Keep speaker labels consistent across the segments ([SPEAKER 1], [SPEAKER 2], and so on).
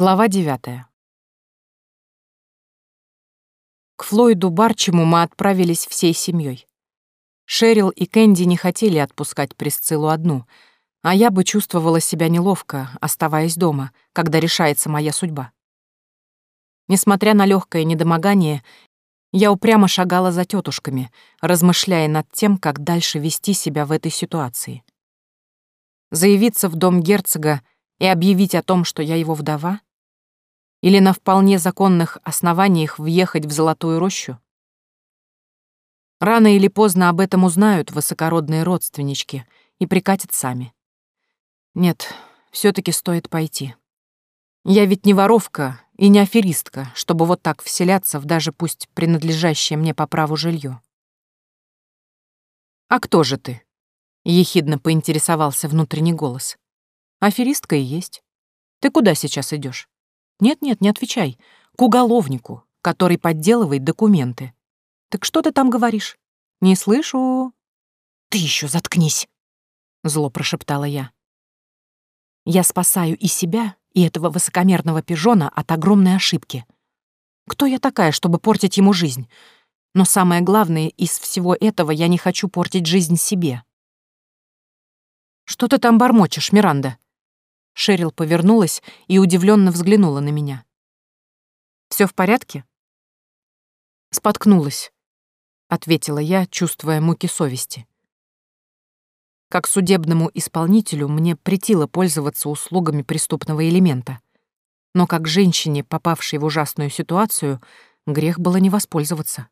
[SPEAKER 1] Глава девятая. К Флойду Барчему мы отправились всей семьей. Шерил и Кэнди не хотели отпускать Присциллу одну, а я бы чувствовала себя неловко, оставаясь дома, когда решается моя судьба. Несмотря на легкое недомогание, я упрямо шагала за тетушками, размышляя над тем, как дальше вести себя в этой ситуации. Заявиться в дом герцога и объявить о том, что я его вдова? Или на вполне законных основаниях въехать в Золотую рощу? Рано или поздно об этом узнают высокородные родственнички и прикатят сами. Нет, все таки стоит пойти. Я ведь не воровка и не аферистка, чтобы вот так вселяться в даже пусть принадлежащее мне по праву жилье. «А кто же ты?» — ехидно поинтересовался внутренний голос. Аферистка и есть. Ты куда сейчас идешь? Нет-нет, не отвечай. К уголовнику, который подделывает документы. Так что ты там говоришь? Не слышу. Ты еще заткнись, зло прошептала я. Я спасаю и себя, и этого высокомерного пижона от огромной ошибки. Кто я такая, чтобы портить ему жизнь? Но самое главное, из всего этого я не хочу портить жизнь себе. Что ты там бормочешь, Миранда? Шерил повернулась и удивленно взглянула на меня. Все в порядке? Споткнулась, ответила я, чувствуя муки совести. Как судебному исполнителю мне претило пользоваться услугами преступного элемента. Но как женщине, попавшей в ужасную ситуацию, грех было не воспользоваться.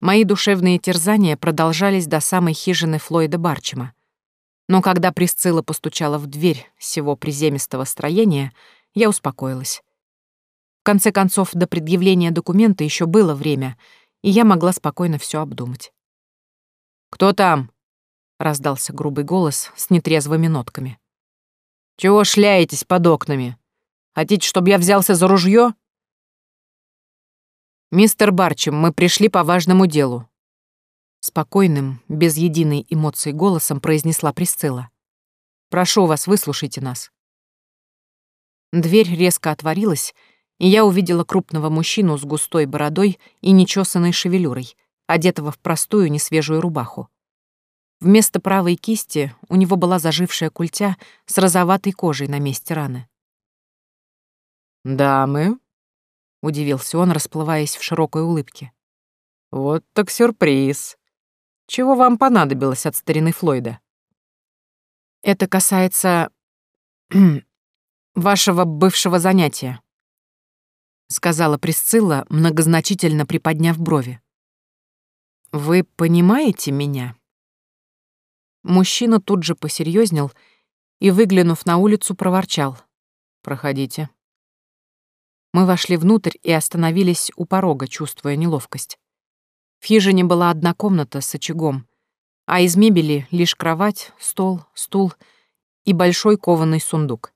[SPEAKER 1] Мои душевные терзания продолжались до самой хижины Флойда Барчема. Но когда Присцилла постучала в дверь всего приземистого строения, я успокоилась. В конце концов, до предъявления документа еще было время, и я могла спокойно все обдумать. «Кто там?» — раздался грубый голос с нетрезвыми нотками. «Чего шляетесь под окнами? Хотите, чтобы я взялся за ружье? «Мистер Барчем, мы пришли по важному делу. Спокойным, без единой эмоции голосом произнесла Присцилла. «Прошу вас, выслушайте нас». Дверь резко отворилась, и я увидела крупного мужчину с густой бородой и нечесанной шевелюрой, одетого в простую несвежую рубаху. Вместо правой кисти у него была зажившая культя с розоватой кожей на месте раны. «Дамы?» — удивился он, расплываясь в широкой улыбке. «Вот так сюрприз. Чего вам понадобилось от старины Флойда? Это касается вашего бывшего занятия, сказала Присцилла, многозначительно приподняв брови. Вы понимаете меня? Мужчина тут же посерьезнел и, выглянув на улицу, проворчал. «Проходите». Мы вошли внутрь и остановились у порога, чувствуя неловкость. В хижине была одна комната с очагом, а из мебели лишь кровать, стол, стул и большой кованый сундук.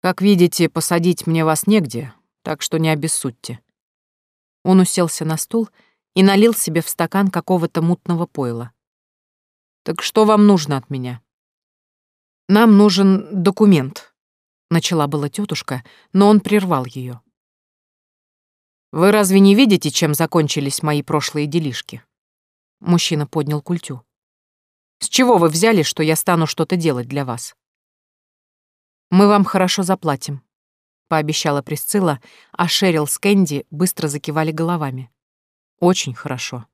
[SPEAKER 1] «Как видите, посадить мне вас негде, так что не обессудьте». Он уселся на стул и налил себе в стакан какого-то мутного пойла. «Так что вам нужно от меня?» «Нам нужен документ», — начала была тетушка, но он прервал ее. Вы разве не видите, чем закончились мои прошлые делишки? Мужчина поднял культю. С чего вы взяли, что я стану что-то делать для вас? Мы вам хорошо заплатим, пообещала Присцилла, а Шерил с Кэнди быстро закивали головами. Очень хорошо.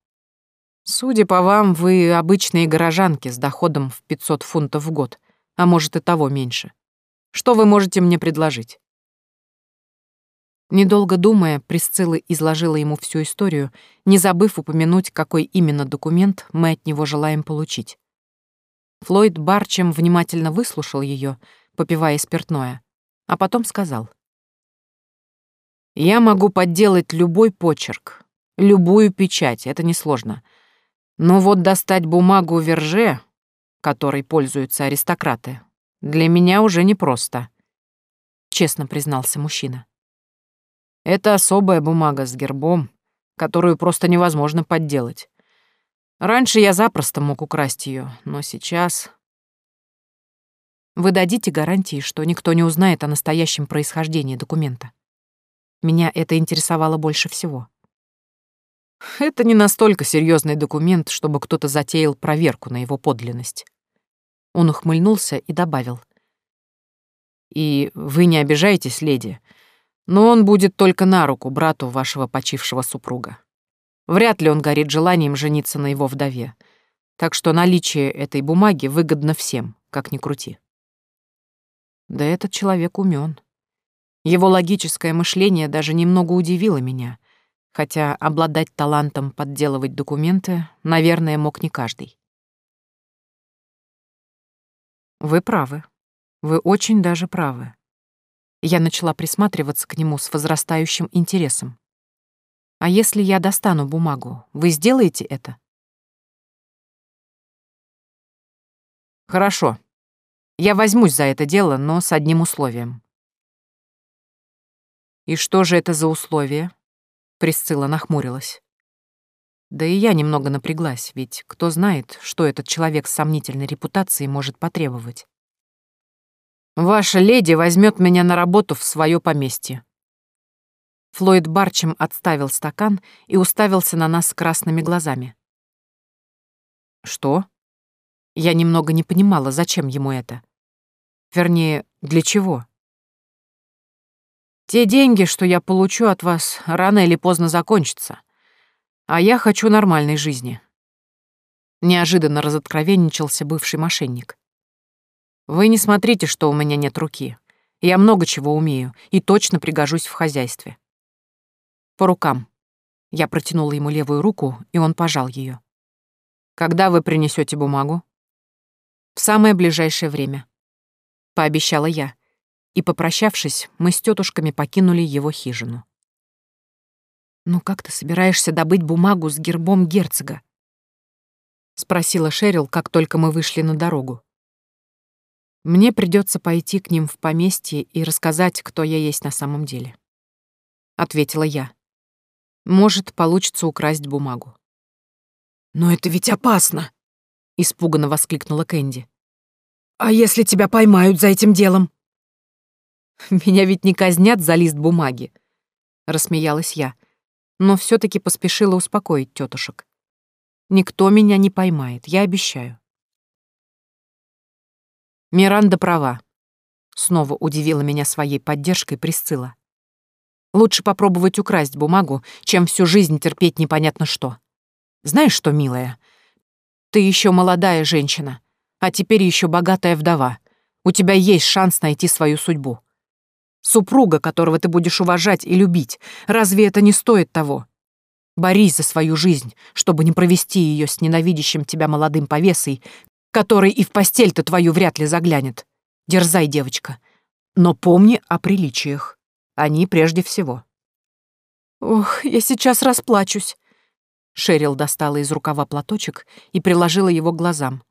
[SPEAKER 1] Судя по вам, вы обычные горожанки с доходом в 500 фунтов в год, а может и того меньше. Что вы можете мне предложить? Недолго думая, Присцилла изложила ему всю историю, не забыв упомянуть, какой именно документ мы от него желаем получить. Флойд Барчем внимательно выслушал ее, попивая спиртное, а потом сказал. «Я могу подделать любой почерк, любую печать, это несложно. Но вот достать бумагу Верже, которой пользуются аристократы, для меня уже непросто», — честно признался мужчина. Это особая бумага с гербом, которую просто невозможно подделать. Раньше я запросто мог украсть ее, но сейчас... Вы дадите гарантии, что никто не узнает о настоящем происхождении документа? Меня это интересовало больше всего. Это не настолько серьезный документ, чтобы кто-то затеял проверку на его подлинность. Он ухмыльнулся и добавил. И вы не обижаетесь, леди, но он будет только на руку брату вашего почившего супруга. Вряд ли он горит желанием жениться на его вдове. Так что наличие этой бумаги выгодно всем, как ни крути. Да этот человек умен. Его логическое мышление даже немного удивило меня, хотя обладать талантом подделывать документы, наверное, мог не каждый. Вы правы. Вы очень даже правы. Я начала присматриваться к нему с возрастающим интересом. А если я достану бумагу, вы сделаете это? Хорошо, я возьмусь за это дело, но с одним условием. И что же это за условие? Присцилла нахмурилась. Да и я немного напряглась, ведь кто знает, что этот человек с сомнительной репутацией может потребовать. «Ваша леди возьмет меня на работу в свое поместье». Флойд Барчем отставил стакан и уставился на нас красными глазами. «Что?» Я немного не понимала, зачем ему это. Вернее, для чего? Те деньги, что я получу от вас, рано или поздно закончатся. А я хочу нормальной жизни. Неожиданно разоткровенничался бывший мошенник. Вы не смотрите, что у меня нет руки. Я много чего умею и точно пригожусь в хозяйстве. По рукам. Я протянула ему левую руку, и он пожал ее. Когда вы принесете бумагу? В самое ближайшее время пообещала я. И, попрощавшись, мы с тетушками покинули его хижину. «Ну как ты собираешься добыть бумагу с гербом герцога?» — спросила Шерил, как только мы вышли на дорогу. «Мне придется пойти к ним в поместье и рассказать, кто я есть на самом деле», — ответила я. «Может, получится украсть бумагу».
[SPEAKER 2] «Но это ведь опасно!» — испуганно воскликнула Кэнди. «А если тебя поймают за этим делом?»
[SPEAKER 1] «Меня ведь не казнят за лист бумаги», — рассмеялась я, но все таки поспешила успокоить тетушек. «Никто меня не поймает, я обещаю». Миранда права. Снова удивила меня своей поддержкой Присцилла. Лучше попробовать украсть бумагу, чем всю жизнь терпеть непонятно что. Знаешь что, милая, ты еще молодая женщина, а теперь еще богатая вдова. У тебя есть шанс найти свою судьбу. Супруга, которого ты будешь уважать и любить, разве это не стоит того? Борись за свою жизнь, чтобы не провести ее с ненавидящим тебя молодым повесой, который и в постель-то твою вряд ли заглянет. Дерзай, девочка. Но помни о приличиях. Они прежде всего.
[SPEAKER 2] Ох, я сейчас расплачусь.
[SPEAKER 1] Шерил достала из рукава платочек и приложила его к глазам.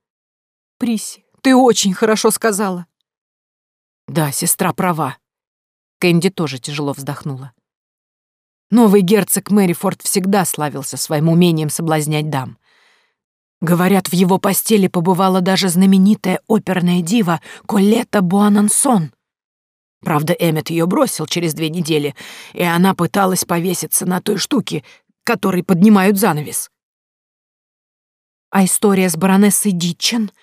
[SPEAKER 2] Приси, ты очень хорошо сказала.
[SPEAKER 1] Да, сестра права. Кэнди тоже тяжело вздохнула.
[SPEAKER 2] Новый герцог Мэрифорд всегда славился своим умением соблазнять дам. Говорят, в его постели побывала даже знаменитая оперная дива Колетта Буанансон. Правда, Эммет ее бросил через две недели, и она пыталась повеситься на той штуке, которой поднимают занавес.
[SPEAKER 1] А история с баронессой Дитчен —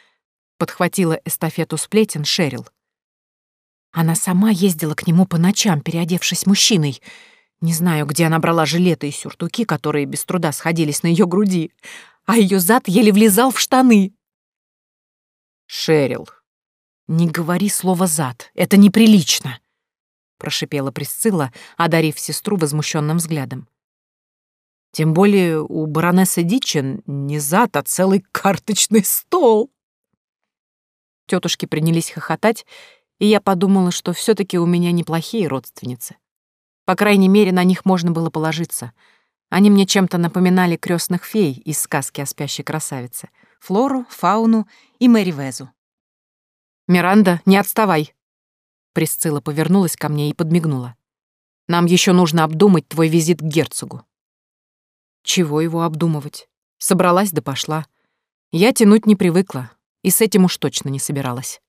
[SPEAKER 1] подхватила эстафету сплетен Шерил. Она сама ездила к нему по ночам, переодевшись мужчиной. Не знаю, где она брала жилеты и сюртуки, которые без труда сходились на ее груди, а ее зад еле влезал в штаны. «Шерил, не говори слово «зад», это неприлично», — прошипела Присцилла, одарив сестру возмущенным взглядом. «Тем более у баронессы Дичен не зад, а целый карточный стол». Тетушки принялись хохотать, и я подумала, что все таки у меня неплохие родственницы. По крайней мере, на них можно было положиться. Они мне чем-то напоминали крестных фей из сказки о спящей красавице. Флору, Фауну и Мэри Везу. «Миранда, не отставай!» Присцилла повернулась ко мне и подмигнула. «Нам еще нужно обдумать твой визит к герцогу». Чего его обдумывать? Собралась да пошла. Я тянуть не привыкла, и с этим уж точно не собиралась.